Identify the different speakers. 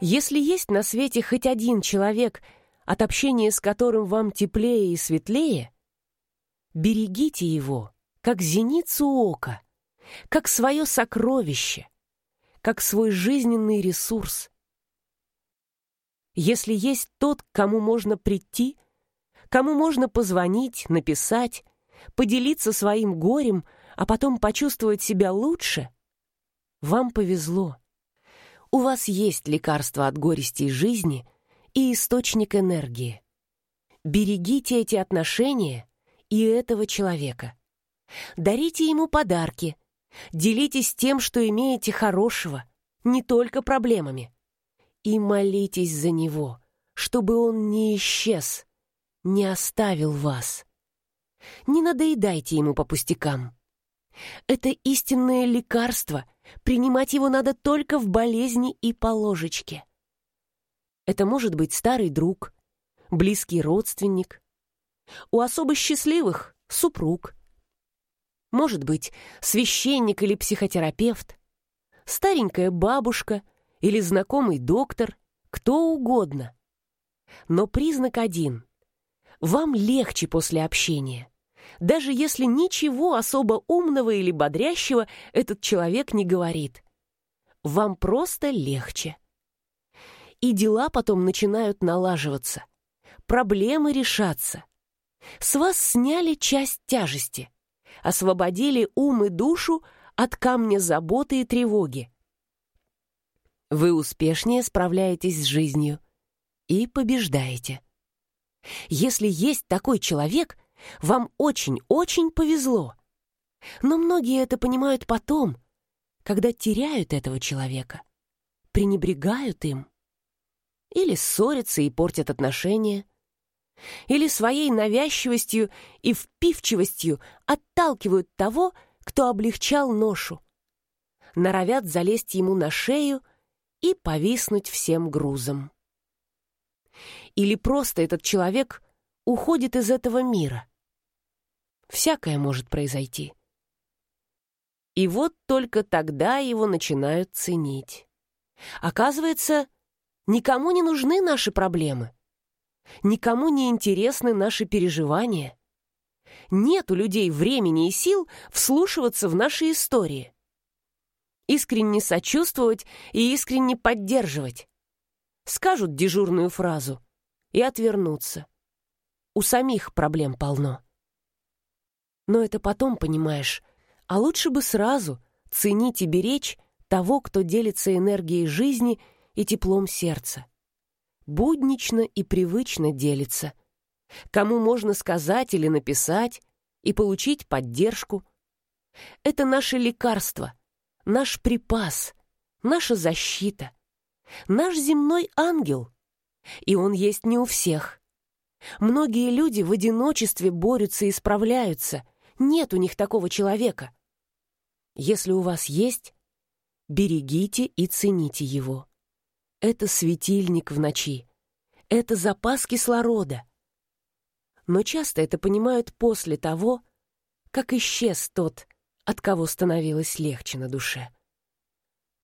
Speaker 1: Если есть на свете хоть один человек, от общения с которым вам теплее и светлее, берегите его, как зеницу ока, как свое сокровище, как свой жизненный ресурс. Если есть тот, к кому можно прийти, кому можно позвонить, написать, поделиться своим горем, а потом почувствовать себя лучше, вам повезло. У вас есть лекарство от горестей жизни и источник энергии. Берегите эти отношения и этого человека. Дарите ему подарки. Делитесь тем, что имеете хорошего, не только проблемами. И молитесь за него, чтобы он не исчез, не оставил вас. Не надоедайте ему по пустякам. Это истинное лекарство. Принимать его надо только в болезни и по ложечке. Это может быть старый друг, близкий родственник. У особо счастливых — супруг. Может быть, священник или психотерапевт, старенькая бабушка или знакомый доктор, кто угодно. Но признак один — вам легче после общения даже если ничего особо умного или бодрящего этот человек не говорит. Вам просто легче. И дела потом начинают налаживаться. Проблемы решаться. С вас сняли часть тяжести. Освободили ум и душу от камня заботы и тревоги. Вы успешнее справляетесь с жизнью и побеждаете. Если есть такой человек — вам очень-очень повезло. Но многие это понимают потом, когда теряют этого человека, пренебрегают им. Или ссорятся и портят отношения. Или своей навязчивостью и впивчивостью отталкивают того, кто облегчал ношу. Норовят залезть ему на шею и повиснуть всем грузом. Или просто этот человек уходит из этого мира. Всякое может произойти. И вот только тогда его начинают ценить. Оказывается, никому не нужны наши проблемы. Никому не интересны наши переживания. Нет у людей времени и сил вслушиваться в наши истории. Искренне сочувствовать и искренне поддерживать. Скажут дежурную фразу и отвернутся. У самих проблем полно. Но это потом, понимаешь. А лучше бы сразу ценить и беречь того, кто делится энергией жизни и теплом сердца. Буднично и привычно делится. Кому можно сказать или написать и получить поддержку. Это наше лекарство, наш припас, наша защита, наш земной ангел. И он есть не у всех. Многие люди в одиночестве борются и справляются. Нет у них такого человека. Если у вас есть, берегите и цените его. Это светильник в ночи. Это запас кислорода. Но часто это понимают после того, как исчез тот, от кого становилось легче на душе.